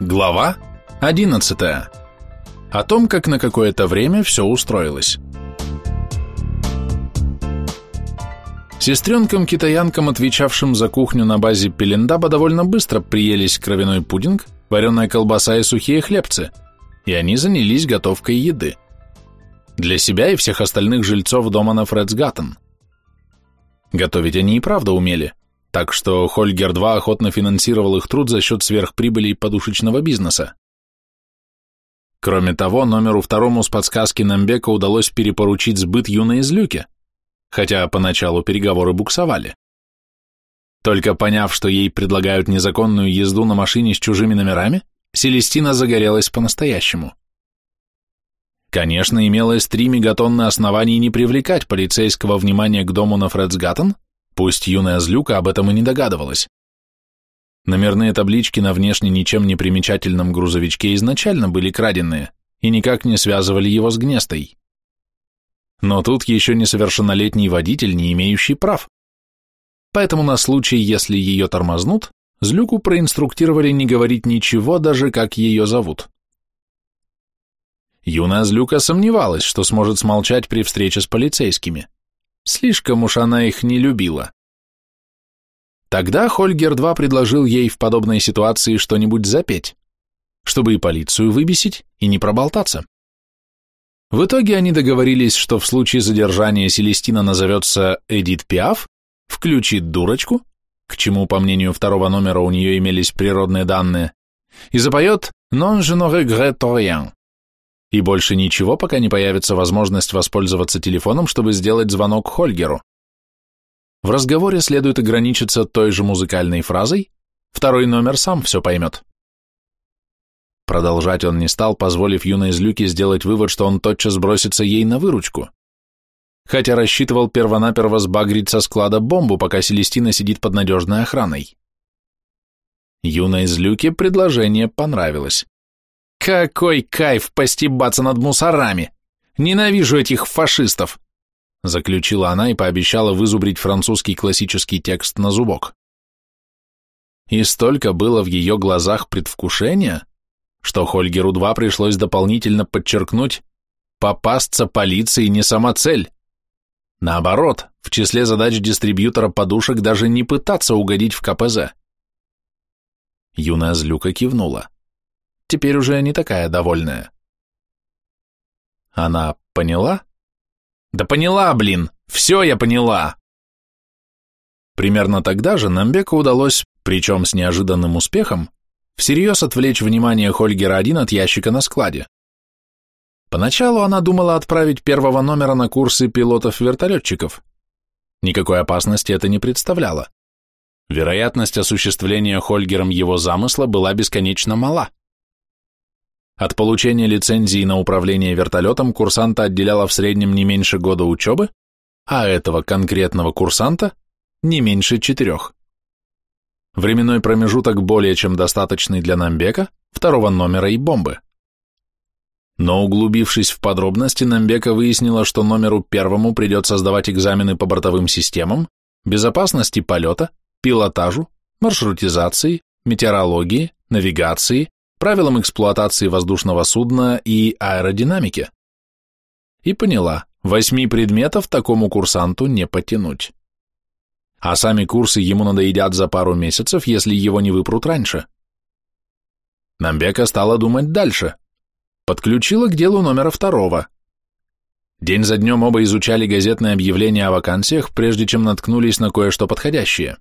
Глава 11. О том, как на какое-то время все устроилось. Сестренкам-китаянкам, отвечавшим за кухню на базе Пелендаба, довольно быстро приелись кровяной пудинг, вареная колбаса и сухие хлебцы, и они занялись готовкой еды. Для себя и всех остальных жильцов дома на Фредсгаттен. Готовить они и правда умели – так что Хольгер-2 охотно финансировал их труд за счет сверхприбылей подушечного бизнеса. Кроме того, номеру второму с подсказки Намбека удалось перепоручить сбыт юной излюки, хотя поначалу переговоры буксовали. Только поняв, что ей предлагают незаконную езду на машине с чужими номерами, Селестина загорелась по-настоящему. Конечно, имелось три мегатонны оснований не привлекать полицейского внимания к дому на Фредсгаттен, Пусть юная злюка об этом и не догадывалась. Номерные таблички на внешне ничем не примечательном грузовичке изначально были краденные и никак не связывали его с гнестой. Но тут еще несовершеннолетний водитель, не имеющий прав. Поэтому на случай, если ее тормознут, Злюку проинструктировали не говорить ничего, даже как ее зовут. Юная Злюка сомневалась, что сможет смолчать при встрече с полицейскими. Слишком уж она их не любила. Тогда Хольгер-2 предложил ей в подобной ситуации что-нибудь запеть, чтобы и полицию выбесить, и не проболтаться. В итоге они договорились, что в случае задержания Селестина назовется Эдит Пиаф, включит дурочку, к чему, по мнению второго номера, у нее имелись природные данные, и запоет «Non je regrette rien», и больше ничего, пока не появится возможность воспользоваться телефоном, чтобы сделать звонок Хольгеру. В разговоре следует ограничиться той же музыкальной фразой, второй номер сам все поймет. Продолжать он не стал, позволив юной злюке сделать вывод, что он тотчас бросится ей на выручку. Хотя рассчитывал первонаперво сбагрить со склада бомбу, пока Селестина сидит под надежной охраной. Юной злюке предложение понравилось. Какой кайф постебаться над мусорами! Ненавижу этих фашистов! Заключила она и пообещала вызубрить французский классический текст на зубок. И столько было в ее глазах предвкушения, что Хольгеру-2 пришлось дополнительно подчеркнуть, попасться полиции не сама цель. Наоборот, в числе задач дистрибьютора подушек даже не пытаться угодить в КПЗ. Юная злюка кивнула теперь уже не такая довольная. Она поняла? Да поняла, блин, все я поняла. Примерно тогда же Намбеку удалось, причем с неожиданным успехом, всерьез отвлечь внимание Хольгера-1 от ящика на складе. Поначалу она думала отправить первого номера на курсы пилотов-вертолетчиков. Никакой опасности это не представляло. Вероятность осуществления Хольгером его замысла была бесконечно мала. От получения лицензии на управление вертолетом курсанта отделяло в среднем не меньше года учебы, а этого конкретного курсанта не меньше четырех. Временной промежуток более чем достаточный для Намбека, второго номера и бомбы. Но углубившись в подробности, Намбека выяснила, что номеру первому придется сдавать экзамены по бортовым системам, безопасности полета, пилотажу, маршрутизации, метеорологии, навигации, правилам эксплуатации воздушного судна и аэродинамике. И поняла, восьми предметов такому курсанту не потянуть. А сами курсы ему надоедят за пару месяцев, если его не выпрут раньше. Намбека стала думать дальше. Подключила к делу номера второго. День за днем оба изучали газетные объявления о вакансиях, прежде чем наткнулись на кое-что подходящее.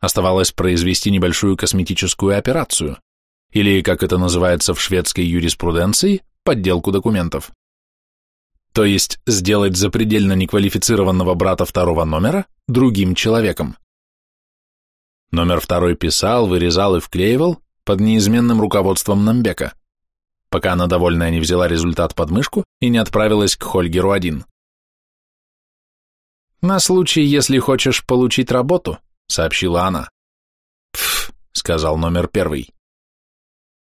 Оставалось произвести небольшую косметическую операцию или, как это называется в шведской юриспруденции, подделку документов. То есть сделать запредельно неквалифицированного брата второго номера другим человеком. Номер второй писал, вырезал и вклеивал под неизменным руководством Намбека, пока она довольная не взяла результат под мышку и не отправилась к Хольгеру-1. «На случай, если хочешь получить работу», — сообщила она. «Пф», — сказал номер первый.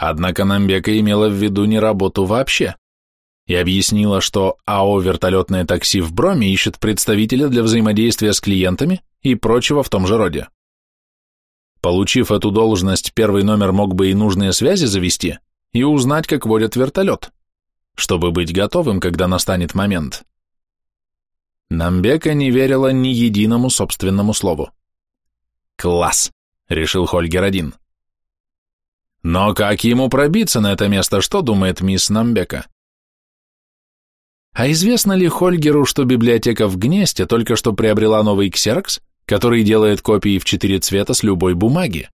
Однако Намбека имела в виду не работу вообще и объяснила, что АО «Вертолетное такси» в Броме ищет представителя для взаимодействия с клиентами и прочего в том же роде. Получив эту должность, первый номер мог бы и нужные связи завести, и узнать, как водят вертолет, чтобы быть готовым, когда настанет момент. Намбека не верила ни единому собственному слову. «Класс!» — решил Хольгер один. Но как ему пробиться на это место, что думает мисс Намбека? А известно ли Хольгеру, что библиотека в Гнесте только что приобрела новый ксерокс, который делает копии в четыре цвета с любой бумаги?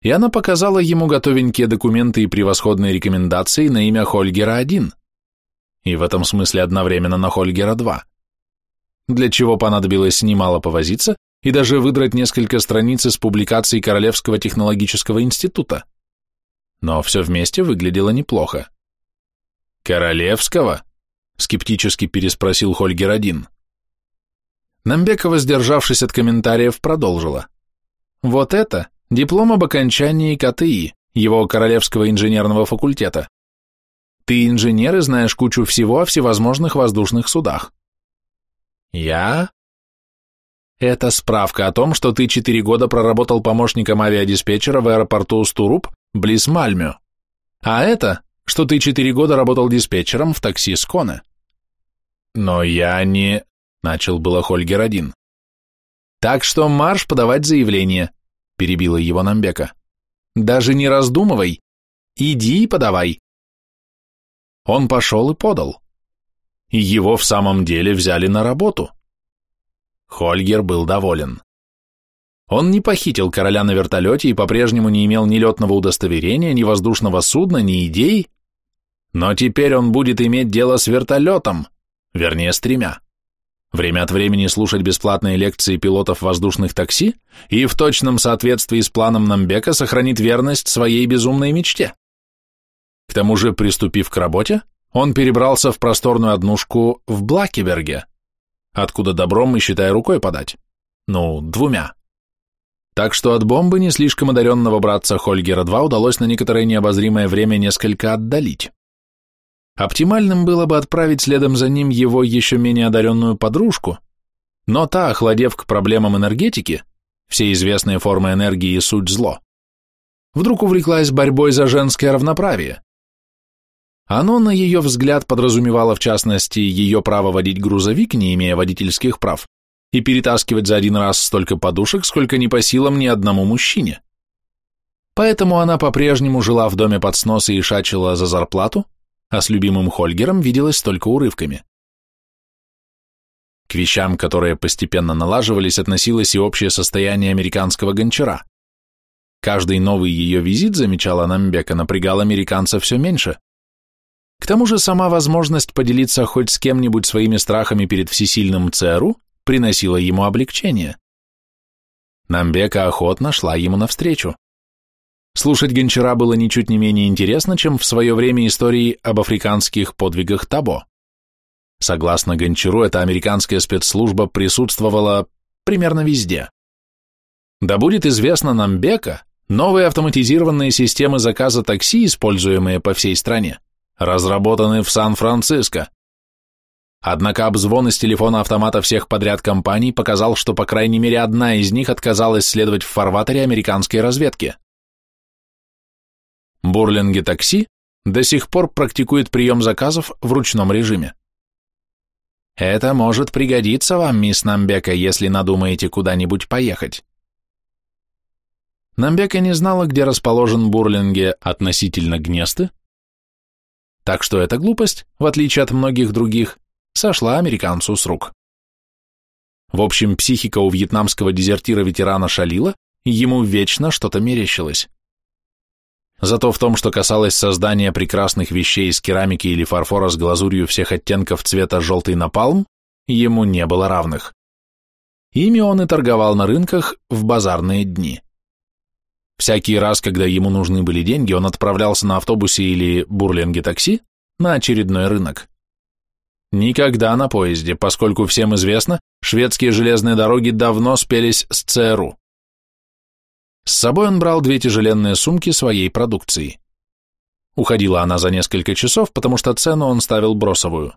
И она показала ему готовенькие документы и превосходные рекомендации на имя Хольгера-1, и в этом смысле одновременно на Хольгера-2, для чего понадобилось немало повозиться и даже выдрать несколько страниц из публикаций Королевского технологического института. Но все вместе выглядело неплохо. «Королевского?» скептически переспросил Хольгер-1. Намбекова, сдержавшись от комментариев, продолжила. Вот это диплом об окончании КТИ, его Королевского инженерного факультета. Ты инженер и знаешь кучу всего о всевозможных воздушных судах. Я? Это справка о том, что ты четыре года проработал помощником авиадиспетчера в аэропорту Стуруп, близ Мальмё. А это, что ты четыре года работал диспетчером в такси Сконе. Но я не... Начал было Хольгер один. Так что марш подавать заявление, перебила его Намбека. Даже не раздумывай. Иди и подавай. Он пошел и подал. И его в самом деле взяли на работу. Хольгер был доволен. Он не похитил короля на вертолете и по-прежнему не имел ни летного удостоверения, ни воздушного судна, ни идей, но теперь он будет иметь дело с вертолетом, вернее, с тремя. Время от времени слушать бесплатные лекции пилотов воздушных такси и в точном соответствии с планом Намбека сохранить верность своей безумной мечте. К тому же, приступив к работе, он перебрался в просторную однушку в Блакеберге, откуда добром мы, считай, рукой подать. Ну, двумя. Так что от бомбы не слишком одаренного братца Хольгера-2 удалось на некоторое необозримое время несколько отдалить. Оптимальным было бы отправить следом за ним его еще менее одаренную подружку, но та, охладев к проблемам энергетики, все известные формы энергии и суть зло, вдруг увлеклась борьбой за женское равноправие. Оно, на ее взгляд, подразумевало в частности ее право водить грузовик, не имея водительских прав, и перетаскивать за один раз столько подушек, сколько не по силам ни одному мужчине. Поэтому она по-прежнему жила в доме под сносы и шачила за зарплату, а с любимым Хольгером виделась только урывками. К вещам, которые постепенно налаживались, относилось и общее состояние американского гончара. Каждый новый ее визит, замечала Намбека, напрягал американца все меньше. К тому же сама возможность поделиться хоть с кем-нибудь своими страхами перед всесильным ЦРУ приносила ему облегчение. Намбека охотно шла ему навстречу. Слушать Гончара было ничуть не менее интересно, чем в свое время истории об африканских подвигах Табо. Согласно Гончару, эта американская спецслужба присутствовала примерно везде. Да будет известно нам Бека, новые автоматизированные системы заказа такси, используемые по всей стране, разработаны в Сан-Франциско. Однако обзвон из телефона автомата всех подряд компаний показал, что по крайней мере одна из них отказалась следовать в фарватере американской разведки. Бурлинги такси до сих пор практикует прием заказов в ручном режиме. Это может пригодиться вам, мисс Намбека, если надумаете куда-нибудь поехать. Намбека не знала, где расположен Бурлинге относительно Гнесты, так что эта глупость, в отличие от многих других, сошла американцу с рук. В общем, психика у вьетнамского дезертира-ветерана шалила, и ему вечно что-то мерещилось. Зато в том, что касалось создания прекрасных вещей из керамики или фарфора с глазурью всех оттенков цвета желтый напалм, ему не было равных. Ими он и торговал на рынках в базарные дни. Всякий раз, когда ему нужны были деньги, он отправлялся на автобусе или бурлинге-такси на очередной рынок. Никогда на поезде, поскольку всем известно, шведские железные дороги давно спелись с ЦРУ. С собой он брал две тяжеленные сумки своей продукции. Уходила она за несколько часов, потому что цену он ставил бросовую.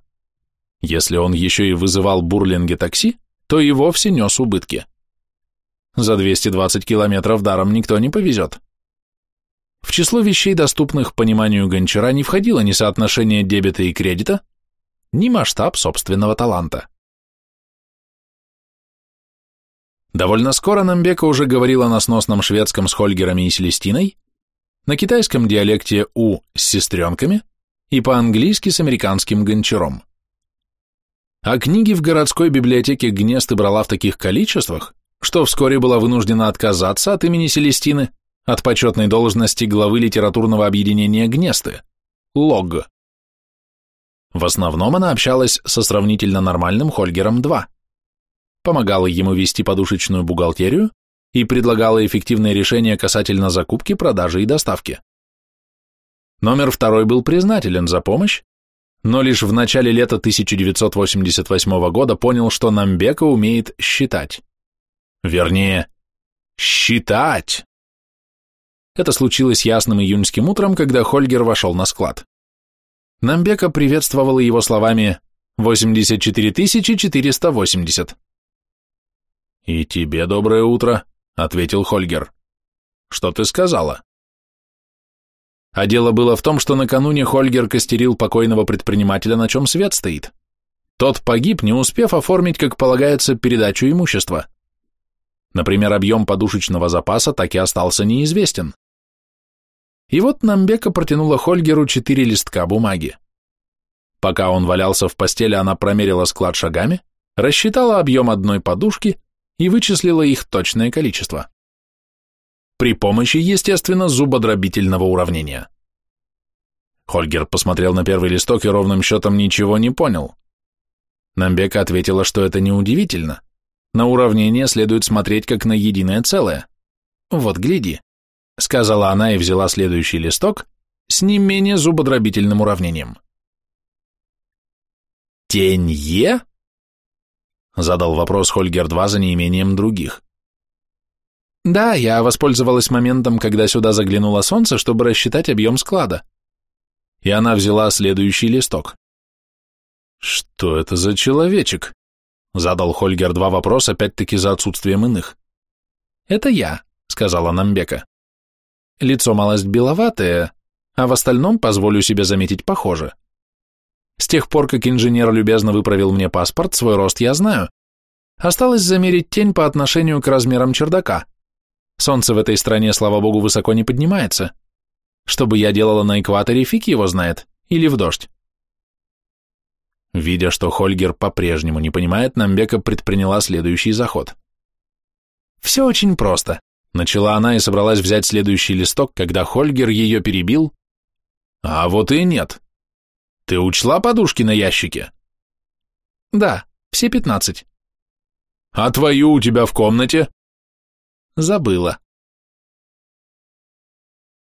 Если он еще и вызывал бурлинге такси, то и вовсе нес убытки. За 220 километров даром никто не повезет. В число вещей, доступных пониманию гончара, не входило ни соотношение дебета и кредита, ни масштаб собственного таланта. Довольно скоро Намбека уже говорила на сносном шведском с Хольгерами и Селестиной, на китайском диалекте У с сестренками и по-английски с американским гончаром. А книги в городской библиотеке Гнесты брала в таких количествах, что вскоре была вынуждена отказаться от имени Селестины, от почетной должности главы литературного объединения Гнесты, ЛОГ. В основном она общалась со сравнительно нормальным Хольгером-2 помогала ему вести подушечную бухгалтерию и предлагала эффективные решения касательно закупки, продажи и доставки. Номер второй был признателен за помощь, но лишь в начале лета 1988 года понял, что Намбека умеет считать. Вернее, считать. Это случилось ясным июньским утром, когда Хольгер вошел на склад. Намбека приветствовала его словами «84 480». «И тебе доброе утро», — ответил Хольгер. «Что ты сказала?» А дело было в том, что накануне Хольгер костерил покойного предпринимателя, на чем свет стоит. Тот погиб, не успев оформить, как полагается, передачу имущества. Например, объем подушечного запаса так и остался неизвестен. И вот Намбека протянула Хольгеру четыре листка бумаги. Пока он валялся в постели, она промерила склад шагами, рассчитала объем одной подушки и вычислила их точное количество. При помощи, естественно, зубодробительного уравнения. Хольгер посмотрел на первый листок и ровным счетом ничего не понял. Намбека ответила, что это неудивительно. На уравнение следует смотреть как на единое целое. Вот гляди, сказала она и взяла следующий листок с не менее зубодробительным уравнением. Тень Е Задал вопрос Хольгер-2 за неимением других. Да, я воспользовалась моментом, когда сюда заглянуло солнце, чтобы рассчитать объем склада. И она взяла следующий листок. Что это за человечек? Задал Хольгер-2 вопрос, опять-таки за отсутствием иных. Это я, сказала Намбека. Лицо малость беловатое, а в остальном, позволю себе заметить, похоже. С тех пор, как инженер любезно выправил мне паспорт, свой рост я знаю. Осталось замерить тень по отношению к размерам чердака. Солнце в этой стране, слава богу, высоко не поднимается. Что бы я делала на экваторе, фиг его знает. Или в дождь. Видя, что Хольгер по-прежнему не понимает, Намбека предприняла следующий заход. «Все очень просто», — начала она и собралась взять следующий листок, когда Хольгер ее перебил. «А вот и нет», ты учла подушки на ящике? Да, все пятнадцать. А твою у тебя в комнате? Забыла.